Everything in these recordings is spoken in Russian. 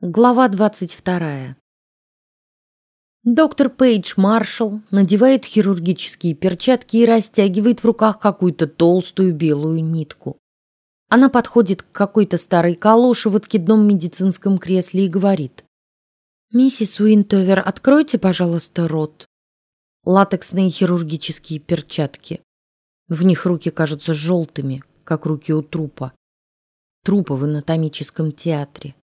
Глава двадцать вторая. Доктор Пейдж Маршалл надевает хирургические перчатки и растягивает в руках какую-то толстую белую нитку. Она подходит к какой-то старой калоше в откидном медицинском кресле и говорит: "Миссис Уинтовер, откройте, пожалуйста, рот". Латексные хирургические перчатки. В них руки кажутся желтыми, как руки у трупа. Трупа в анатомическом театре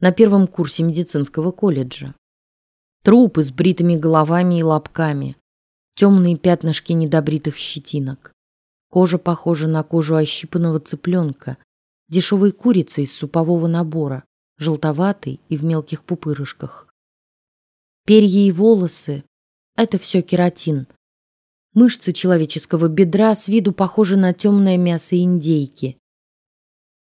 на первом курсе медицинского колледжа. Трупы с бритыми головами и лобками, темные пятнышки недобритых щетинок. Кожа похожа на кожу ощипанного цыпленка, дешевой курицы из супового набора, желтоватой и в мелких пупырышках. Перья и волосы – это все кератин. Мышцы человеческого бедра с виду похожи на темное мясо индейки.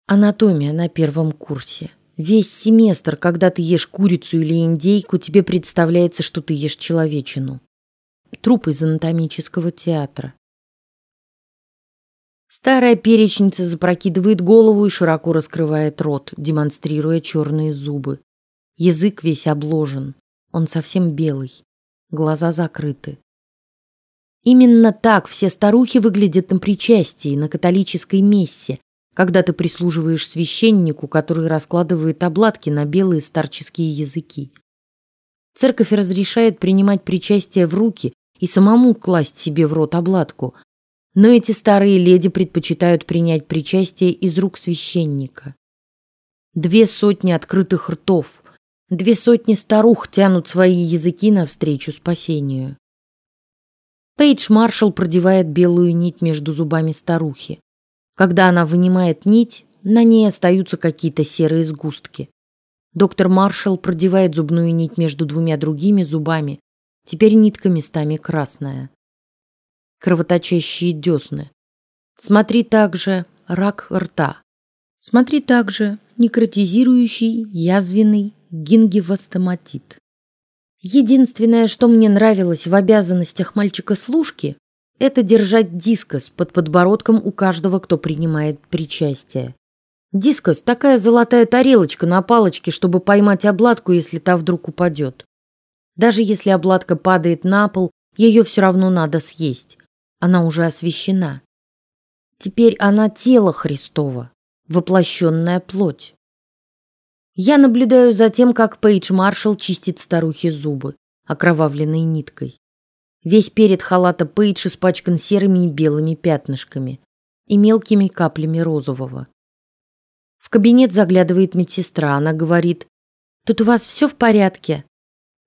Анатомия на первом курсе. Весь семестр, когда ты ешь курицу или индейку, тебе представляется, что ты ешь человечину. Труп из анатомического театра. Старая перечница запрокидывает голову и широко раскрывает рот, демонстрируя черные зубы. Язык весь обложен, он совсем белый, глаза закрыты. Именно так все старухи выглядят на причастии, на католической мессе, когда ты прислуживаешь священнику, который раскладывает обладки на белые старческие языки. Церковь разрешает принимать причастие в руки и самому класть себе в рот обладку, но эти старые леди предпочитают принять причастие из рук священника. Две сотни открытых ртов, две сотни старух тянут свои языки навстречу спасению. Пейдж Маршалл продевает белую нить между зубами старухи. Когда она вынимает нить, на ней остаются какие-то серые сгустки. Доктор Маршалл продевает зубную нить между двумя другими зубами. Теперь нитка местами красная. Кровоточащие десны. Смотри также рак рта. Смотри также некротизирующий язвенный гингивостоматит. Единственное, что мне нравилось в обязанностях мальчика-служки, это держать дискос под подбородком у каждого, кто принимает причастие. Дискос такая золотая тарелочка на палочке, чтобы поймать облатку, если та вдруг упадет. Даже если облатка падает на пол, ее все равно надо съесть. Она уже освящена. Теперь она тело Христово, воплощенная плоть. Я наблюдаю за тем, как Пейдж Маршалл чистит старухе зубы окровавленной ниткой. Весь перед халата Пейдж испачкан серыми и белыми пятнышками и мелкими каплями розового. В кабинет заглядывает медсестра. Она говорит: "Тут у вас все в порядке?"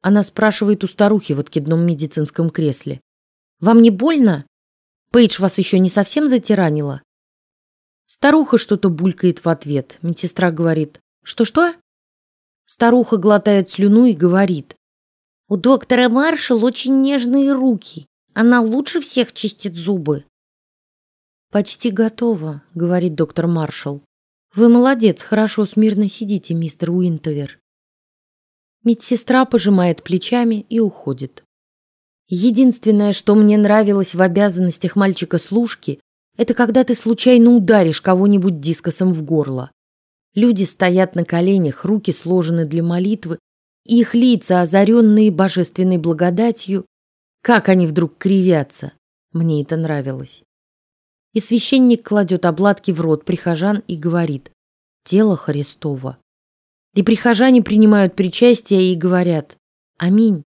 Она спрашивает у старухи в откидном медицинском кресле: "Вам не больно? Пейдж вас еще не совсем затиранила?" Старуха что-то булькает в ответ. Медсестра говорит: "Что что?" Старуха глотает слюну и говорит: у доктора Маршал очень нежные руки. Она лучше всех чистит зубы. Почти готово, говорит доктор Маршал. Вы молодец, хорошо смирно сидите, мистер Уинтовер. Медсестра пожимает плечами и уходит. Единственное, что мне нравилось в обязанностях мальчика-служки, это когда ты случайно ударишь кого-нибудь дискосом в горло. Люди стоят на коленях, руки сложены для молитвы, их лица, озаренные божественной благодатью, как они вдруг кривятся. Мне это нравилось. И священник кладет обладки в рот прихожан и говорит: "Тело Христово". И прихожане принимают причастие и говорят: "Аминь".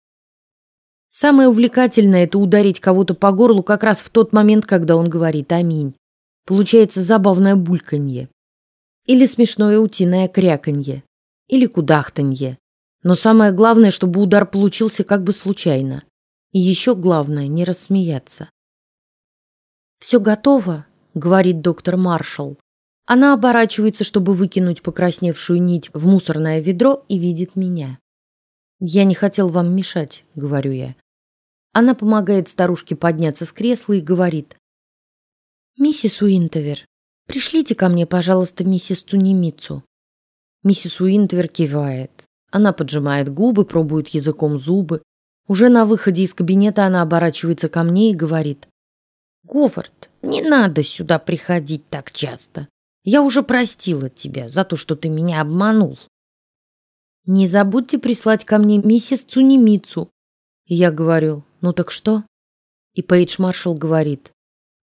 Самое увлекательное это ударить кого-то по горлу как раз в тот момент, когда он говорит "Аминь". Получается забавное бульканье, или смешное утиное кряканье, или кудахтанье. Но самое главное, чтобы удар получился как бы случайно. И еще главное не рассмеяться. Все готово, говорит доктор Маршалл. Она оборачивается, чтобы выкинуть покрасневшую нить в мусорное ведро и видит меня. Я не хотел вам мешать, говорю я. Она помогает старушке подняться с кресла и говорит: "Миссис Уинтовер, пришлите ко мне, пожалуйста, миссис Цунемицу". Миссис Уинтовер кивает. Она поджимает губы, пробует языком зубы. Уже на выходе из кабинета она оборачивается ко мне и говорит: "Говард, не надо сюда приходить так часто. Я уже простила тебя за то, что ты меня обманул". Не забудьте прислать ко мне миссис Цунемицу. Я говорю, ну так что? И Пейдж Маршалл говорит,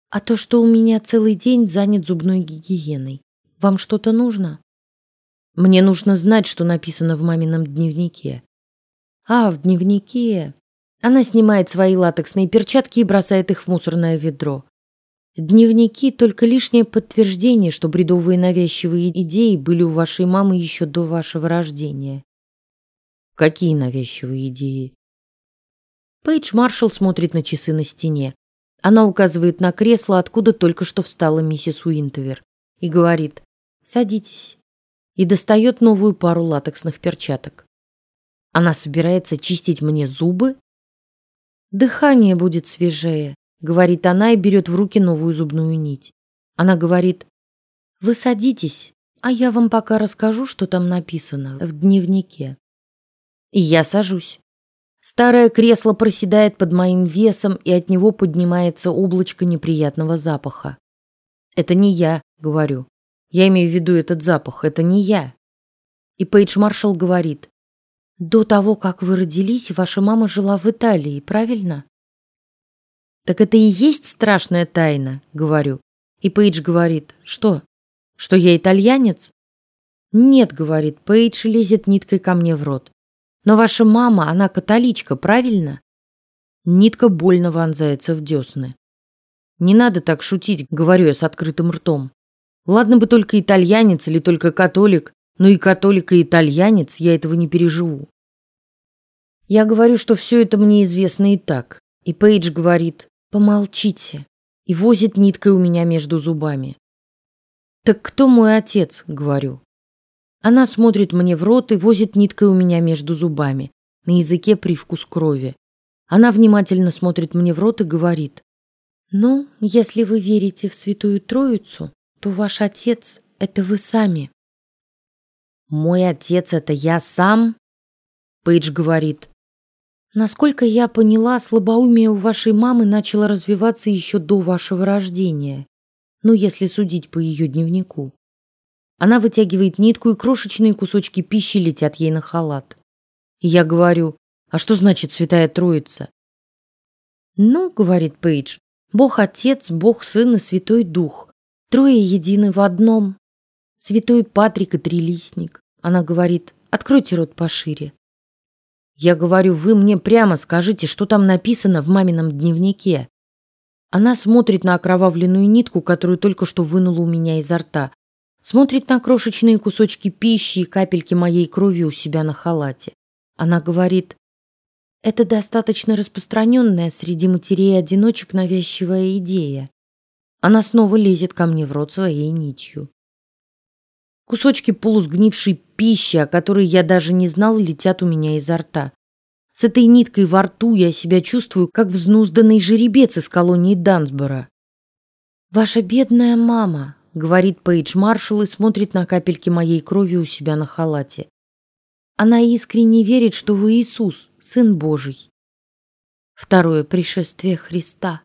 а то, что у меня целый день занят зубной гигиеной. Вам что-то нужно? Мне нужно знать, что написано в мамином дневнике. А, в дневнике. Она снимает свои латексные перчатки и бросает их в мусорное ведро. Дневники только лишнее подтверждение, что бредовые навязчивые идеи были у вашей мамы еще до вашего рождения. Какие навязчивые идеи? Пейдж Маршалл смотрит на часы на стене. Она указывает на кресло, откуда только что встала миссис Уинтовер, и говорит: "Садитесь". И достает новую пару латексных перчаток. Она собирается чистить мне зубы. Дыхание будет свежее, говорит она и берет в руки новую зубную нить. Она говорит: "Вы садитесь, а я вам пока расскажу, что там написано в дневнике". И я сажусь. Старое кресло проседает под моим весом, и от него поднимается облачко неприятного запаха. Это не я, говорю. Я имею в виду этот запах. Это не я. И Пейдж Маршалл говорит: до того, как вы родились, ваша мама жила в Италии, правильно? Так это и есть страшная тайна, говорю. И Пейдж говорит: что? Что я итальянец? Нет, говорит Пейдж, лезет ниткой ко мне в рот. Но ваша мама, она католичка, правильно? Нитка больно вонзается в десны. Не надо так шутить, говорю я с открытым ртом. Ладно бы только итальянец или только католик, но и католик и итальянец я этого не переживу. Я говорю, что все это мне известно и так. И Пейдж говорит: "Помолчите", и возит ниткой у меня между зубами. Так кто мой отец, говорю. Она смотрит мне в рот и возит ниткой у меня между зубами. На языке привкус крови. Она внимательно смотрит мне в рот и говорит: "Ну, если вы верите в Святую Троицу, то ваш отец это вы сами". Мой отец это я сам? Пейдж говорит: Насколько я поняла, слабоумие у вашей мамы начало развиваться еще до вашего рождения. Ну, если судить по ее дневнику. Она вытягивает нитку, и крошечные кусочки пищи летят ей на халат. И я говорю: "А что значит Святая Троица?" "Ну, говорит Пейдж, Бог Отец, Бог Сын и Святой Дух. Трое едины в одном. Святой Патрик и Трилистник". Она говорит: "Откройте рот пошире". Я говорю: "Вы мне прямо скажите, что там написано в мамином дневнике". Она смотрит на окровавленную нитку, которую только что вынула у меня изо рта, Смотрит на крошечные кусочки пищи и капельки моей крови у себя на халате. Она говорит: "Это достаточно распространенная среди матерей-одиночек навязчивая идея". Она снова лезет ко мне в рот своей нитью. Кусочки полусгнившей пищи, о которой я даже не знал, летят у меня изо рта. С этой ниткой во рту я себя чувствую, как взнузданный жеребец из колонии Дансбора. Ваша бедная мама, говорит Пейдж Маршалл и смотрит на капельки моей крови у себя на халате. Она искренне верит, что вы Иисус, сын Божий. Второе пришествие Христа.